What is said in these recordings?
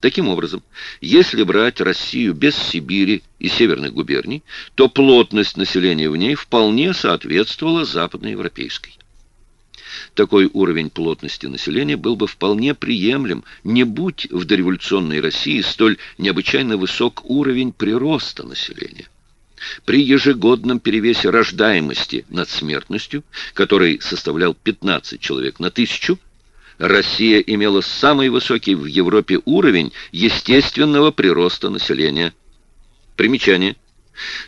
Таким образом, если брать Россию без Сибири и северных губерний, то плотность населения в ней вполне соответствовала западноевропейской. Такой уровень плотности населения был бы вполне приемлем, не будь в дореволюционной России столь необычайно высок уровень прироста населения. При ежегодном перевесе рождаемости над смертностью, который составлял 15 человек на тысячу, Россия имела самый высокий в Европе уровень естественного прироста населения. Примечание.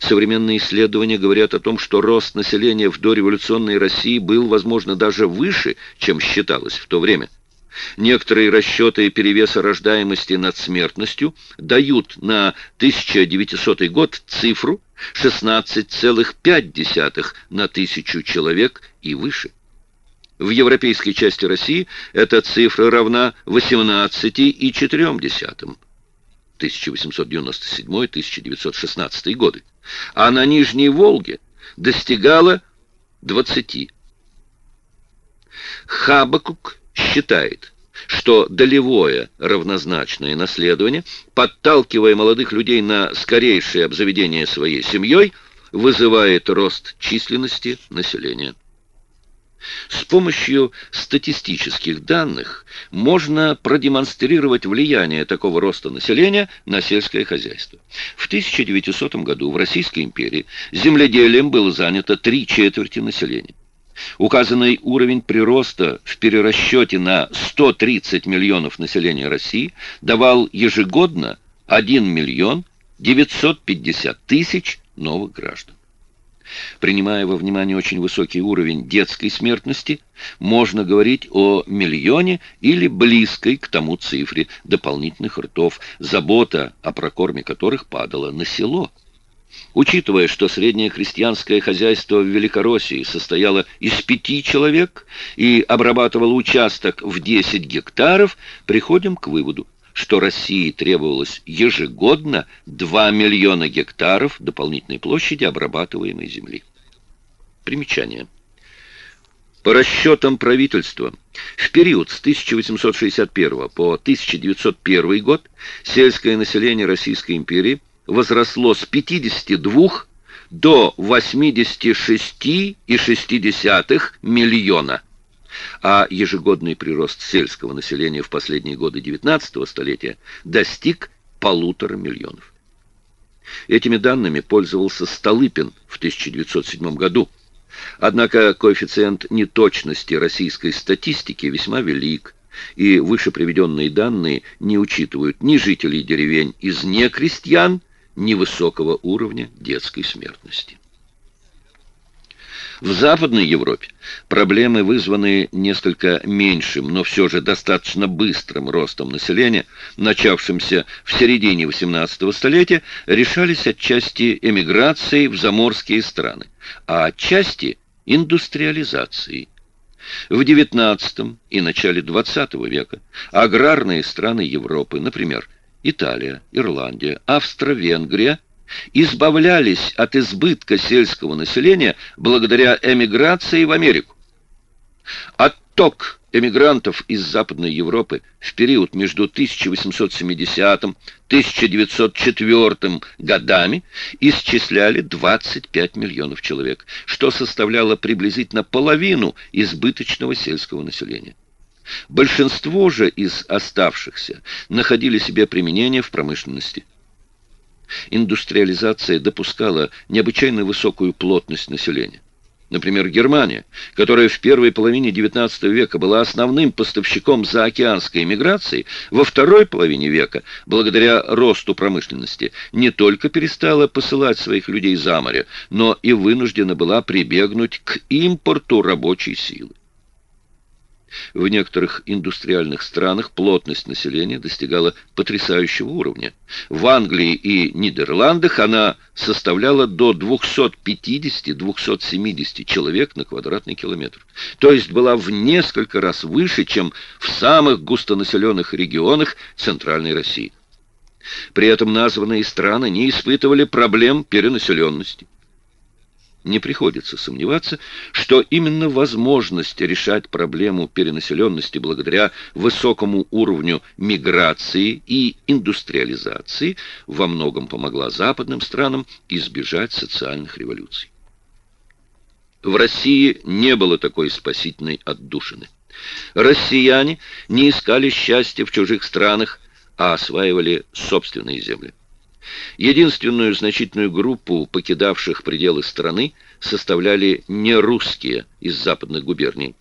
Современные исследования говорят о том, что рост населения в дореволюционной России был, возможно, даже выше, чем считалось в то время. Некоторые расчеты перевеса рождаемости над смертностью дают на 1900 год цифру 16,5 на тысячу человек и выше. В европейской части России эта цифра равна 18,4. 1897-1916 годы, а на Нижней Волге достигала 20. Хабакук считает, что долевое равнозначное наследование, подталкивая молодых людей на скорейшее обзаведение своей семьей, вызывает рост численности населения. С помощью статистических данных можно продемонстрировать влияние такого роста населения на сельское хозяйство. В 1900 году в Российской империи земледелием было занято три четверти населения. Указанный уровень прироста в перерасчете на 130 миллионов населения России давал ежегодно 1 миллион 950 тысяч новых граждан. Принимая во внимание очень высокий уровень детской смертности, можно говорить о миллионе или близкой к тому цифре дополнительных ртов, забота о прокорме которых падала на село. Учитывая, что среднее крестьянское хозяйство в Великороссии состояло из пяти человек и обрабатывало участок в 10 гектаров, приходим к выводу, что России требовалось ежегодно 2 миллиона гектаров дополнительной площади обрабатываемой земли. Примечание. По расчетам правительства, в период с 1861 по 1901 год сельское население Российской империи возросло с 52 до 86,6 миллиона а ежегодный прирост сельского населения в последние годы XIX столетия достиг полутора миллионов. Этими данными пользовался Столыпин в 1907 году. Однако коэффициент неточности российской статистики весьма велик, и выше приведенные данные не учитывают ни жителей деревень из некрестьян, ни высокого уровня детской смертности. В Западной Европе проблемы, вызванные несколько меньшим, но все же достаточно быстрым ростом населения, начавшимся в середине XVIII столетия, решались отчасти эмиграцией в заморские страны, а отчасти индустриализацией. В XIX и начале XX века аграрные страны Европы, например, Италия, Ирландия, Австро-Венгрия, избавлялись от избытка сельского населения благодаря эмиграции в Америку. Отток эмигрантов из Западной Европы в период между 1870-1904 годами исчисляли 25 миллионов человек, что составляло приблизительно половину избыточного сельского населения. Большинство же из оставшихся находили себе применение в промышленности. Индустриализация допускала необычайно высокую плотность населения. Например, Германия, которая в первой половине XIX века была основным поставщиком заокеанской миграции, во второй половине века, благодаря росту промышленности, не только перестала посылать своих людей за море, но и вынуждена была прибегнуть к импорту рабочей силы. В некоторых индустриальных странах плотность населения достигала потрясающего уровня. В Англии и Нидерландах она составляла до 250-270 человек на квадратный километр. То есть была в несколько раз выше, чем в самых густонаселенных регионах Центральной России. При этом названные страны не испытывали проблем перенаселенности. Не приходится сомневаться, что именно возможность решать проблему перенаселенности благодаря высокому уровню миграции и индустриализации во многом помогла западным странам избежать социальных революций. В России не было такой спасительной отдушины. Россияне не искали счастья в чужих странах, а осваивали собственные земли. Единственную значительную группу покидавших пределы страны составляли нерусские из западных губерний.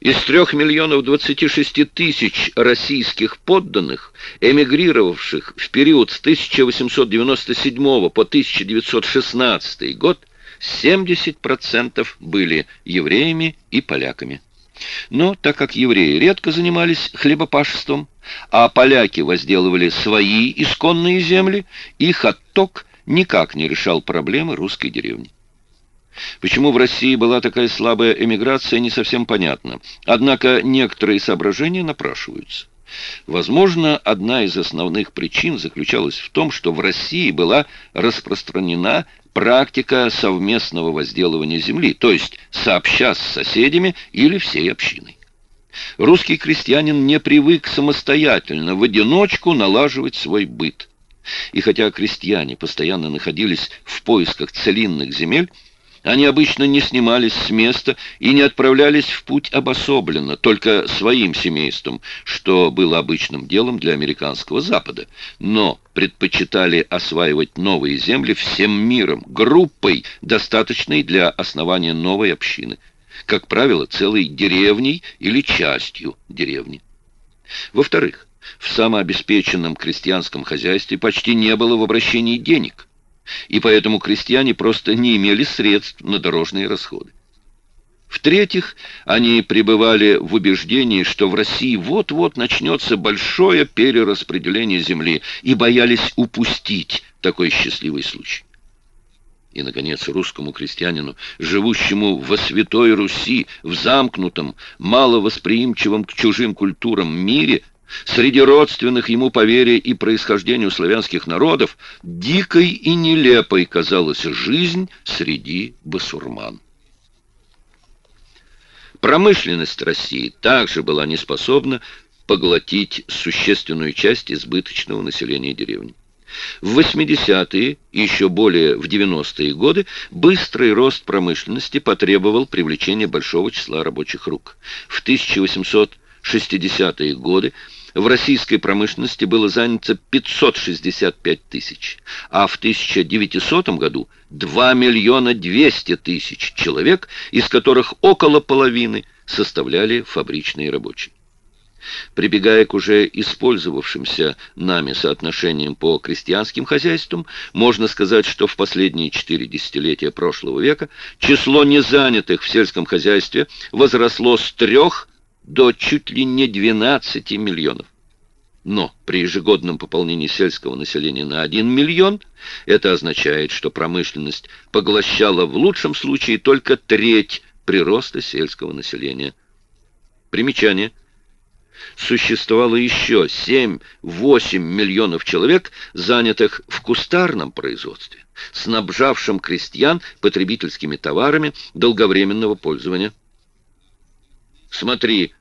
Из трех миллионов двадцати шести тысяч российских подданных, эмигрировавших в период с 1897 по 1916 год, 70% были евреями и поляками. Но так как евреи редко занимались хлебопашеством, а поляки возделывали свои исконные земли, их отток никак не решал проблемы русской деревни. Почему в России была такая слабая эмиграция, не совсем понятно. Однако некоторые соображения напрашиваются. Возможно, одна из основных причин заключалась в том, что в России была распространена практика совместного возделывания земли, то есть сообща с соседями или всей общиной. Русский крестьянин не привык самостоятельно, в одиночку налаживать свой быт. И хотя крестьяне постоянно находились в поисках целинных земель, они обычно не снимались с места и не отправлялись в путь обособленно, только своим семейством, что было обычным делом для американского Запада, но предпочитали осваивать новые земли всем миром, группой, достаточной для основания новой общины, как правило, целой деревней или частью деревни. Во-вторых, в самообеспеченном крестьянском хозяйстве почти не было в обращении денег – и поэтому крестьяне просто не имели средств на дорожные расходы. В-третьих, они пребывали в убеждении, что в России вот-вот начнется большое перераспределение земли, и боялись упустить такой счастливый случай. И, наконец, русскому крестьянину, живущему во Святой Руси, в замкнутом, маловосприимчивом к чужим культурам мире, Среди родственных ему по вере и происхождению славянских народов дикой и нелепой казалась жизнь среди басурман. Промышленность России также была неспособна поглотить существенную часть избыточного населения деревни. В 80-е и еще более в 90-е годы быстрый рост промышленности потребовал привлечения большого числа рабочих рук. В 1860-е годы в российской промышленности было занято 565 тысяч, а в 1900 году 2 миллиона 200 тысяч человек, из которых около половины составляли фабричные рабочие. Прибегая к уже использовавшимся нами соотношениям по крестьянским хозяйствам, можно сказать, что в последние четыре десятилетия прошлого века число незанятых в сельском хозяйстве возросло с трех до чуть ли не 12 миллионов. Но при ежегодном пополнении сельского населения на 1 миллион это означает, что промышленность поглощала в лучшем случае только треть прироста сельского населения. Примечание. Существовало еще 7-8 миллионов человек, занятых в кустарном производстве, снабжавшим крестьян потребительскими товарами долговременного пользования. Смотри,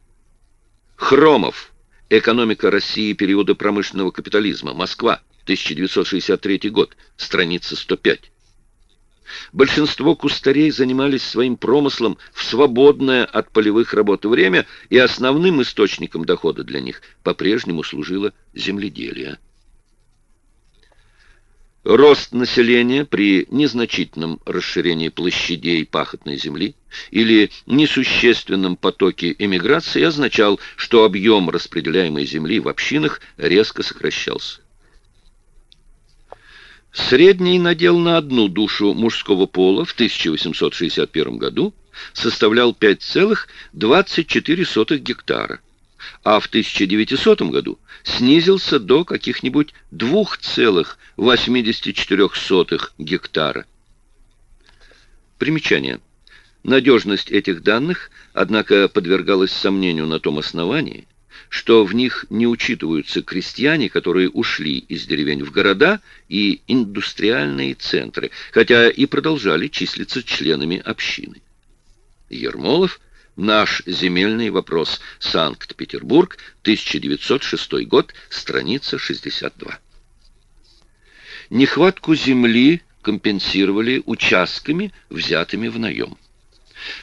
Хромов. Экономика России периода промышленного капитализма. Москва. 1963 год. Страница 105. Большинство кустарей занимались своим промыслом в свободное от полевых работ время, и основным источником дохода для них по-прежнему служило земледелие. Рост населения при незначительном расширении площадей пахотной земли или несущественном потоке эмиграции означал, что объем распределяемой земли в общинах резко сокращался. Средний надел на одну душу мужского пола в 1861 году составлял 5,24 гектара а в 1900 году снизился до каких-нибудь 2,84 гектара. Примечание. Надежность этих данных, однако, подвергалась сомнению на том основании, что в них не учитываются крестьяне, которые ушли из деревень в города и индустриальные центры, хотя и продолжали числиться членами общины. Ермолов «Наш земельный вопрос. Санкт-Петербург, 1906 год, страница 62». Нехватку земли компенсировали участками, взятыми в наем.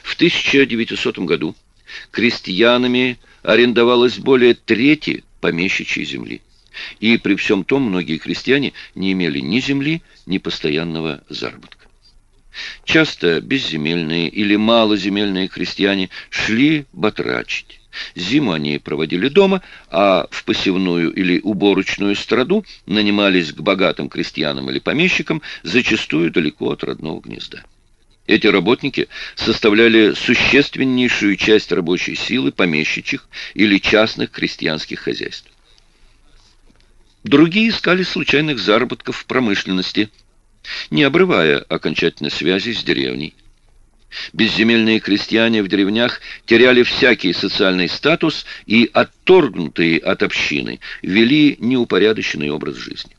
В 1900 году крестьянами арендовалось более трети помещичьей земли. И при всем том многие крестьяне не имели ни земли, ни постоянного заработка. Часто безземельные или малоземельные крестьяне шли батрачить. Зиму они проводили дома, а в посевную или уборочную страду нанимались к богатым крестьянам или помещикам, зачастую далеко от родного гнезда. Эти работники составляли существеннейшую часть рабочей силы помещичьих или частных крестьянских хозяйств. Другие искали случайных заработков в промышленности, не обрывая окончательно связи с деревней. Безземельные крестьяне в деревнях теряли всякий социальный статус и, отторгнутые от общины, вели неупорядоченный образ жизни.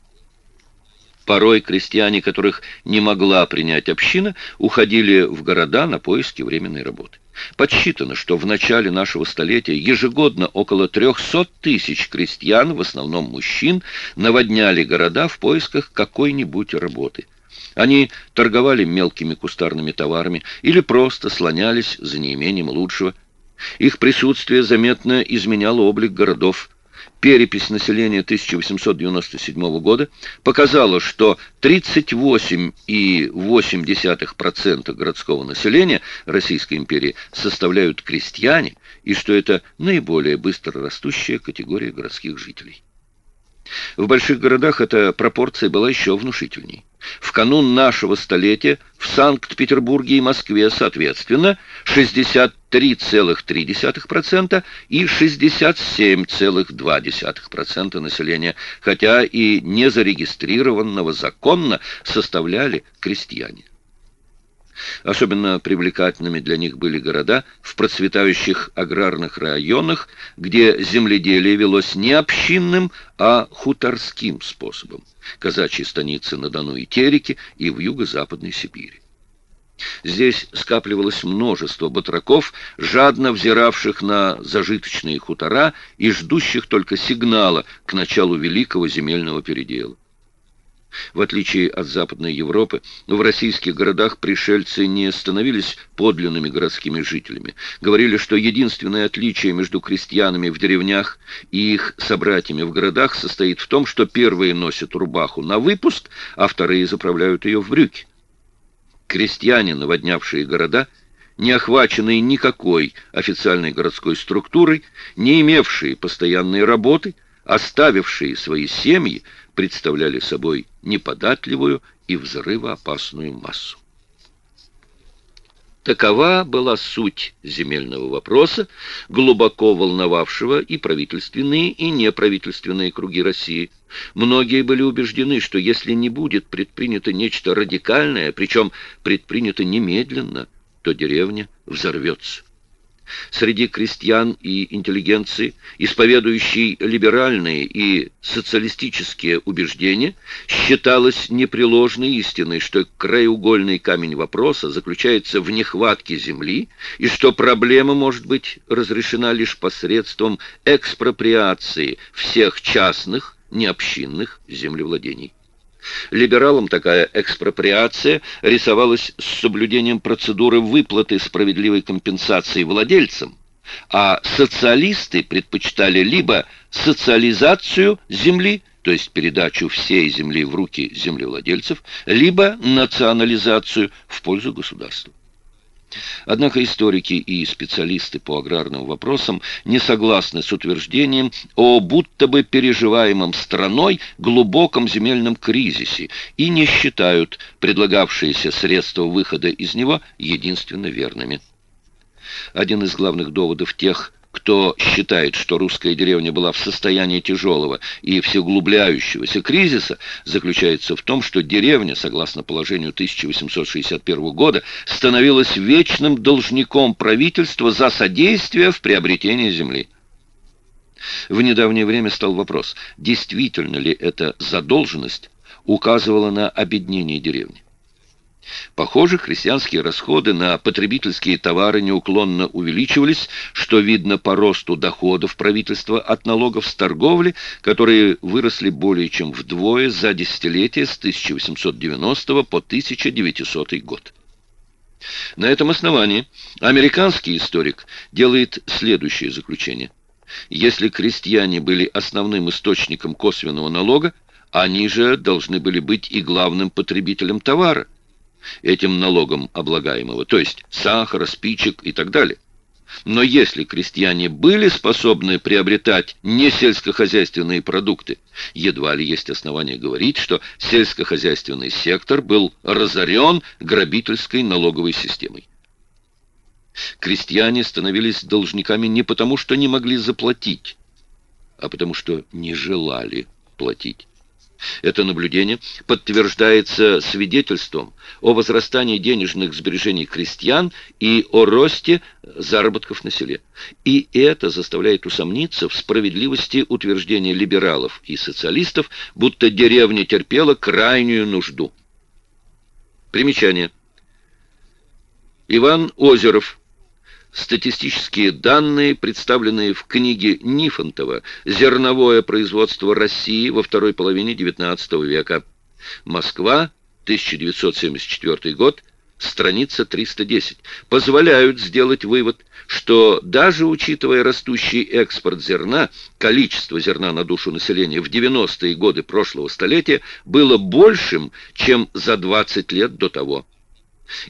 Порой крестьяне, которых не могла принять община, уходили в города на поиски временной работы. Подсчитано, что в начале нашего столетия ежегодно около 300 тысяч крестьян, в основном мужчин, наводняли города в поисках какой-нибудь работы. Они торговали мелкими кустарными товарами или просто слонялись за неимением лучшего. Их присутствие заметно изменяло облик городов – перепись населения 1897 года показала, что 38,8% городского населения Российской империи составляют крестьяне, и что это наиболее быстро растущая категория городских жителей. В больших городах эта пропорция была еще внушительней. В канун нашего столетия в Санкт-Петербурге и Москве, соответственно, 63,3% и 67,2% населения, хотя и не зарегистрированного законно составляли крестьяне. Особенно привлекательными для них были города в процветающих аграрных районах, где земледелие велось не общинным, а хуторским способом. Казачьи станицы на Дону и Тереке и в юго-западной Сибири. Здесь скапливалось множество батраков, жадно взиравших на зажиточные хутора и ждущих только сигнала к началу великого земельного передела. В отличие от Западной Европы, в российских городах пришельцы не становились подлинными городскими жителями. Говорили, что единственное отличие между крестьянами в деревнях и их собратьями в городах состоит в том, что первые носят рубаху на выпуск, а вторые заправляют ее в брюки. Крестьяне, наводнявшие города, не охваченные никакой официальной городской структурой, не имевшие постоянной работы, оставившие свои семьи, представляли собой неподатливую и взрывоопасную массу. Такова была суть земельного вопроса, глубоко волновавшего и правительственные, и неправительственные круги России. Многие были убеждены, что если не будет предпринято нечто радикальное, причем предпринято немедленно, то деревня взорвется среди крестьян и интеллигенции, исповедующей либеральные и социалистические убеждения, считалось непреложной истиной, что краеугольный камень вопроса заключается в нехватке земли и что проблема может быть разрешена лишь посредством экспроприации всех частных, необщинных землевладений. Либералам такая экспроприация рисовалась с соблюдением процедуры выплаты справедливой компенсации владельцам, а социалисты предпочитали либо социализацию земли, то есть передачу всей земли в руки землевладельцев, либо национализацию в пользу государства. Однако историки и специалисты по аграрным вопросам не согласны с утверждением о будто бы переживаемом страной глубоком земельном кризисе и не считают предлагавшиеся средства выхода из него единственно верными. Один из главных доводов тех, кто считает, что русская деревня была в состоянии тяжелого и всеуглубляющегося кризиса, заключается в том, что деревня, согласно положению 1861 года, становилась вечным должником правительства за содействие в приобретении земли. В недавнее время стал вопрос, действительно ли эта задолженность указывала на обеднение деревни. Похоже, христианские расходы на потребительские товары неуклонно увеличивались, что видно по росту доходов правительства от налогов с торговли, которые выросли более чем вдвое за десятилетие с 1890 по 1900 год. На этом основании американский историк делает следующее заключение. Если крестьяне были основным источником косвенного налога, они же должны были быть и главным потребителем товара – этим налогом облагаемого, то есть сахара, спичек и так далее. Но если крестьяне были способны приобретать не сельскохозяйственные продукты, едва ли есть основания говорить, что сельскохозяйственный сектор был разорен грабительской налоговой системой. Крестьяне становились должниками не потому, что не могли заплатить, а потому что не желали платить. Это наблюдение подтверждается свидетельством о возрастании денежных сбережений крестьян и о росте заработков на селе. И это заставляет усомниться в справедливости утверждения либералов и социалистов, будто деревня терпела крайнюю нужду. Примечание. Иван Озеров Статистические данные, представленные в книге Нифонтова «Зерновое производство России во второй половине XIX века». Москва, 1974 год, страница 310, позволяют сделать вывод, что даже учитывая растущий экспорт зерна, количество зерна на душу населения в 90-е годы прошлого столетия было большим, чем за 20 лет до того.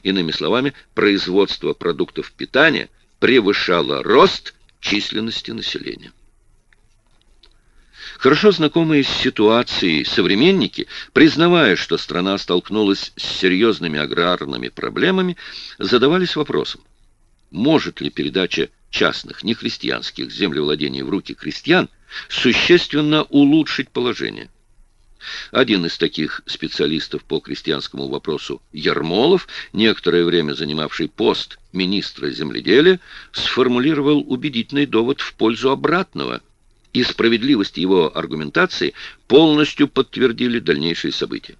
Иными словами, производство продуктов питания превышало рост численности населения. Хорошо знакомые с ситуацией современники, признавая, что страна столкнулась с серьезными аграрными проблемами, задавались вопросом, может ли передача частных нехристианских землевладений в руки крестьян существенно улучшить положение. Один из таких специалистов по крестьянскому вопросу, Ермолов, некоторое время занимавший пост министра земледелия, сформулировал убедительный довод в пользу обратного, и справедливость его аргументации полностью подтвердили дальнейшие события.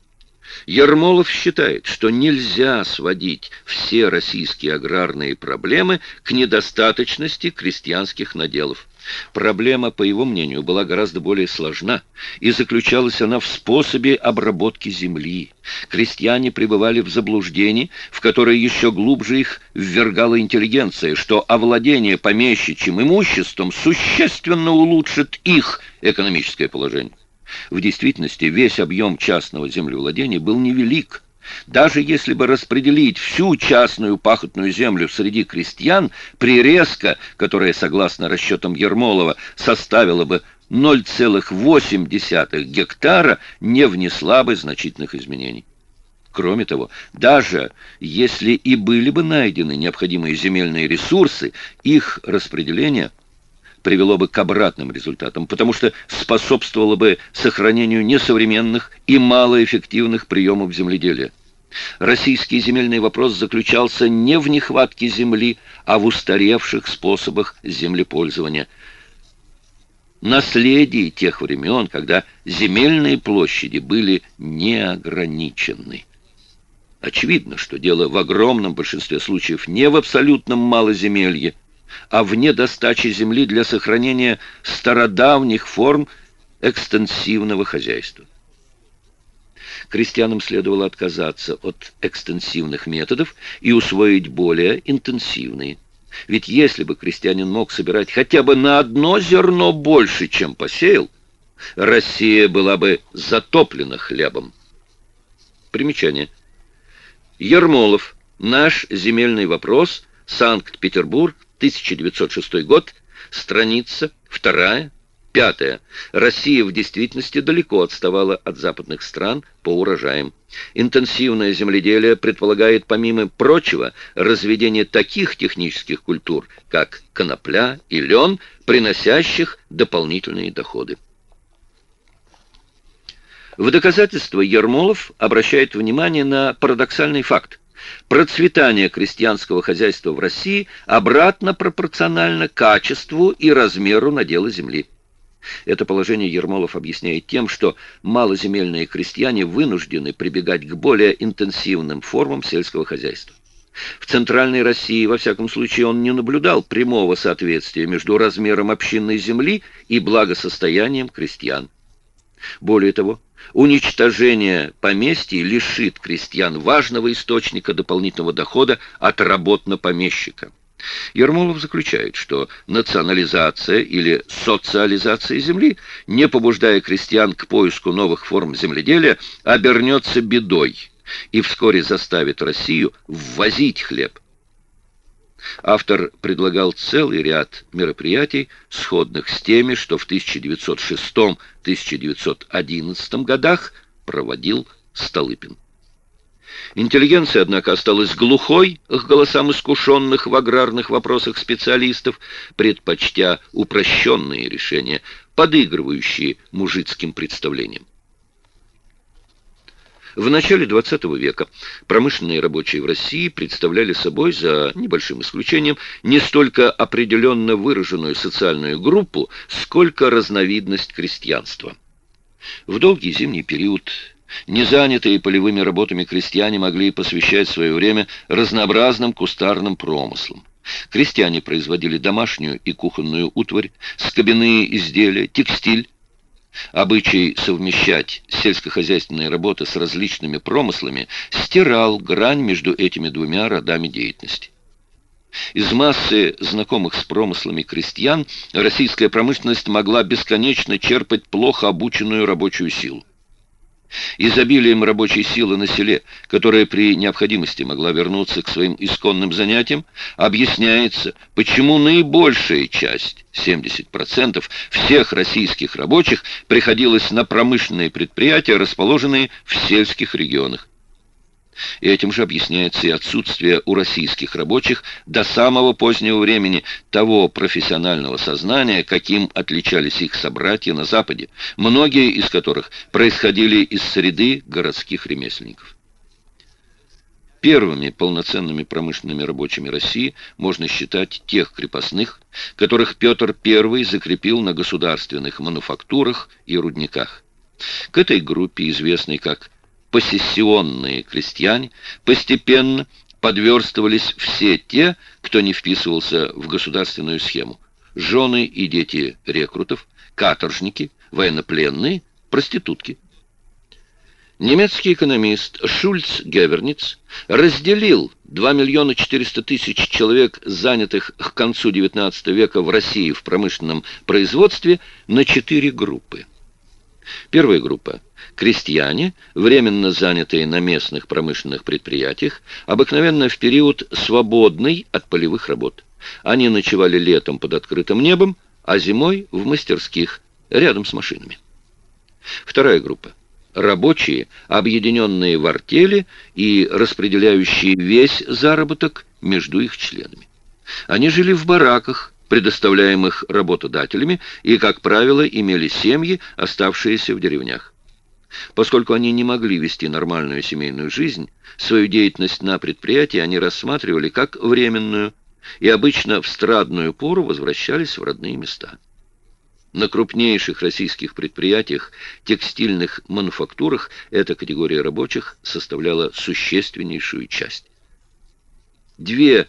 Ермолов считает, что нельзя сводить все российские аграрные проблемы к недостаточности крестьянских наделов. Проблема, по его мнению, была гораздо более сложна, и заключалась она в способе обработки земли. Крестьяне пребывали в заблуждении, в которое еще глубже их ввергала интеллигенция, что овладение помещичьим имуществом существенно улучшит их экономическое положение. В действительности весь объем частного землевладения был невелик, даже если бы распределить всю частную пахотную землю среди крестьян, прирезка, которая, согласно расчетам Ермолова, составила бы 0,8 гектара, не внесла бы значительных изменений. Кроме того, даже если и были бы найдены необходимые земельные ресурсы, их распределение привело бы к обратным результатам, потому что способствовало бы сохранению несовременных и малоэффективных приемов земледелия. Российский земельный вопрос заключался не в нехватке земли, а в устаревших способах землепользования. Наследие тех времен, когда земельные площади были неограничены. Очевидно, что дело в огромном большинстве случаев не в абсолютном малоземелье, а в недостаче земли для сохранения стародавних форм экстенсивного хозяйства крестьянам следовало отказаться от экстенсивных методов и усвоить более интенсивные. Ведь если бы крестьянин мог собирать хотя бы на одно зерно больше, чем посеял, Россия была бы затоплена хлебом. Примечание. Ермолов. Наш земельный вопрос. Санкт-Петербург. 1906 год. Страница 2, Пятое. Россия в действительности далеко отставала от западных стран по урожаям. Интенсивное земледелие предполагает, помимо прочего, разведение таких технических культур, как конопля и лен, приносящих дополнительные доходы. В доказательство Ермолов обращает внимание на парадоксальный факт. Процветание крестьянского хозяйства в России обратно пропорционально качеству и размеру надела земли. Это положение Ермолов объясняет тем, что малоземельные крестьяне вынуждены прибегать к более интенсивным формам сельского хозяйства. В Центральной России, во всяком случае, он не наблюдал прямого соответствия между размером общинной земли и благосостоянием крестьян. Более того, уничтожение поместья лишит крестьян важного источника дополнительного дохода от работ на помещика. Ермолов заключает, что национализация или социализация земли, не побуждая крестьян к поиску новых форм земледелия, обернется бедой и вскоре заставит Россию ввозить хлеб. Автор предлагал целый ряд мероприятий, сходных с теми, что в 1906-1911 годах проводил Столыпин. Интеллигенция, однако, осталась глухой к голосам искушенных в аграрных вопросах специалистов, предпочтя упрощенные решения, подыгрывающие мужицким представлениям. В начале XX века промышленные рабочие в России представляли собой, за небольшим исключением, не столько определенно выраженную социальную группу, сколько разновидность крестьянства. В долгий зимний период Незанятые полевыми работами крестьяне могли посвящать свое время разнообразным кустарным промыслам. Крестьяне производили домашнюю и кухонную утварь, скобяные изделия, текстиль. Обычай совмещать сельскохозяйственные работы с различными промыслами стирал грань между этими двумя родами деятельности. Из массы знакомых с промыслами крестьян российская промышленность могла бесконечно черпать плохо обученную рабочую силу. Изобилием рабочей силы на селе, которая при необходимости могла вернуться к своим исконным занятиям, объясняется, почему наибольшая часть, 70% всех российских рабочих, приходилась на промышленные предприятия, расположенные в сельских регионах. И этим же объясняется и отсутствие у российских рабочих до самого позднего времени того профессионального сознания, каким отличались их собратья на Западе, многие из которых происходили из среды городских ремесленников. Первыми полноценными промышленными рабочими России можно считать тех крепостных, которых Петр I закрепил на государственных мануфактурах и рудниках. К этой группе, известной как посессионные крестьяне, постепенно подверстывались все те, кто не вписывался в государственную схему. Жены и дети рекрутов, каторжники, военнопленные, проститутки. Немецкий экономист Шульц Геверниц разделил 2 миллиона 400 тысяч человек, занятых к концу XIX века в России в промышленном производстве, на четыре группы. Первая группа – крестьяне, временно занятые на местных промышленных предприятиях, обыкновенно в период свободный от полевых работ. Они ночевали летом под открытым небом, а зимой в мастерских, рядом с машинами. Вторая группа – рабочие, объединенные в артели и распределяющие весь заработок между их членами. Они жили в бараках, предоставляемых работодателями, и, как правило, имели семьи, оставшиеся в деревнях. Поскольку они не могли вести нормальную семейную жизнь, свою деятельность на предприятии они рассматривали как временную, и обычно в страдную пору возвращались в родные места. На крупнейших российских предприятиях, текстильных мануфактурах эта категория рабочих составляла существеннейшую часть. Две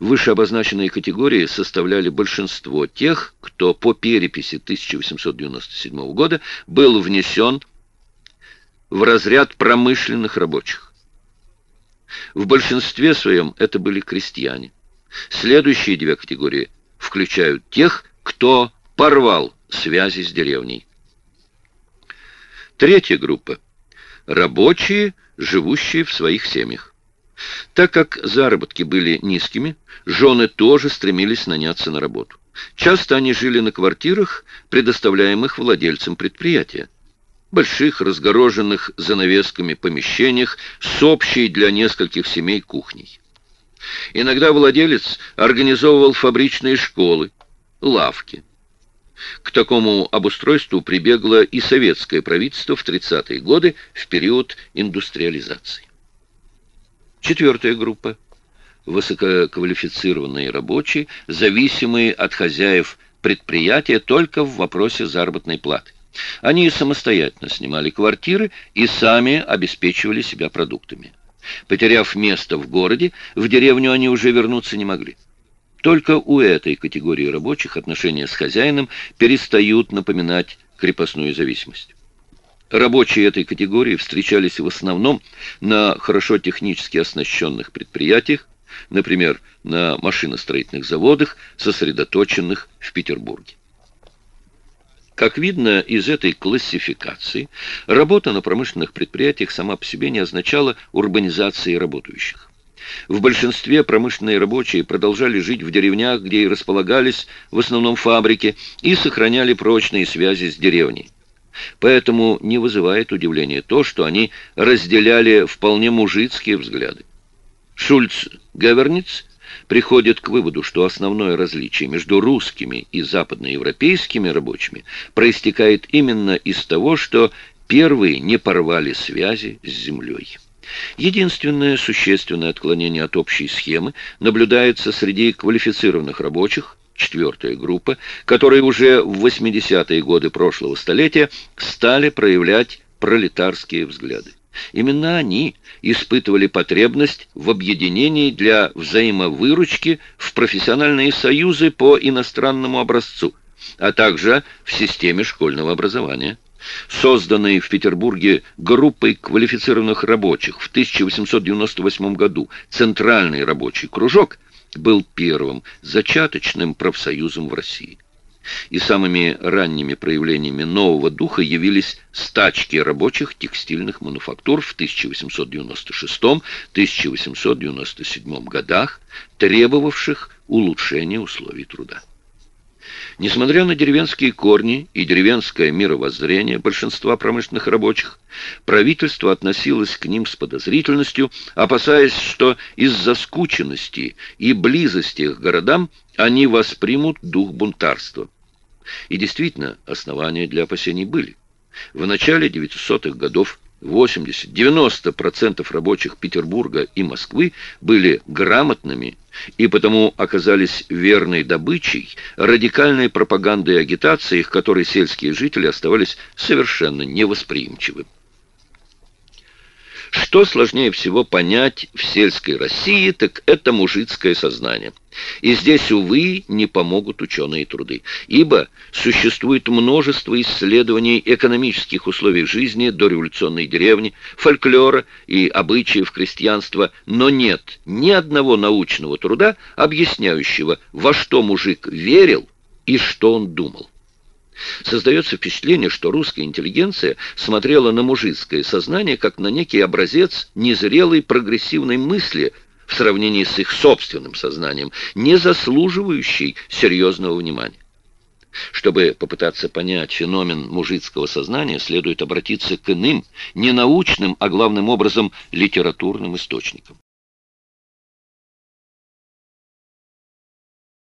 Вышеобозначенные категории составляли большинство тех, кто по переписи 1897 года был внесен в разряд промышленных рабочих. В большинстве своем это были крестьяне. Следующие две категории включают тех, кто порвал связи с деревней. Третья группа – рабочие, живущие в своих семьях. Так как заработки были низкими, жены тоже стремились наняться на работу. Часто они жили на квартирах, предоставляемых владельцам предприятия. Больших, разгороженных занавесками помещениях с общей для нескольких семей кухней. Иногда владелец организовывал фабричные школы, лавки. К такому обустройству прибегло и советское правительство в 30-е годы в период индустриализации. Четвертая группа – высококвалифицированные рабочие, зависимые от хозяев предприятия только в вопросе заработной платы. Они самостоятельно снимали квартиры и сами обеспечивали себя продуктами. Потеряв место в городе, в деревню они уже вернуться не могли. Только у этой категории рабочих отношения с хозяином перестают напоминать крепостную зависимость. Рабочие этой категории встречались в основном на хорошо технически оснащенных предприятиях, например, на машиностроительных заводах, сосредоточенных в Петербурге. Как видно из этой классификации, работа на промышленных предприятиях сама по себе не означала урбанизации работающих. В большинстве промышленные рабочие продолжали жить в деревнях, где и располагались в основном фабрики, и сохраняли прочные связи с деревней. Поэтому не вызывает удивления то, что они разделяли вполне мужицкие взгляды. Шульц Гаверниц приходит к выводу, что основное различие между русскими и западноевропейскими рабочими проистекает именно из того, что первые не порвали связи с землей. Единственное существенное отклонение от общей схемы наблюдается среди квалифицированных рабочих, четвертая группа, которые уже в 80-е годы прошлого столетия стали проявлять пролетарские взгляды. Именно они испытывали потребность в объединении для взаимовыручки в профессиональные союзы по иностранному образцу, а также в системе школьного образования. Созданный в Петербурге группой квалифицированных рабочих в 1898 году Центральный рабочий кружок был первым зачаточным профсоюзом в России и самыми ранними проявлениями нового духа явились стачки рабочих текстильных мануфактур в 1896-1897 годах, требовавших улучшения условий труда. Несмотря на деревенские корни и деревенское мировоззрение большинства промышленных рабочих, правительство относилось к ним с подозрительностью, опасаясь, что из-за скученности и близости к городам они воспримут дух бунтарства. И действительно, основания для опасений были. В начале 900-х годов 80-90% рабочих Петербурга и Москвы были грамотными и потому оказались верной добычей радикальной пропаганды и агитации, к которой сельские жители оставались совершенно невосприимчивы. Что сложнее всего понять в сельской России, так это мужицкое сознание. И здесь, увы, не помогут ученые труды, ибо существует множество исследований экономических условий жизни до революционной деревни, фольклора и обычаев крестьянства, но нет ни одного научного труда, объясняющего, во что мужик верил и что он думал. Создается впечатление, что русская интеллигенция смотрела на мужицкое сознание как на некий образец незрелой прогрессивной мысли в сравнении с их собственным сознанием, не заслуживающий серьезного внимания. Чтобы попытаться понять феномен мужицкого сознания, следует обратиться к иным, не научным, а главным образом литературным источникам.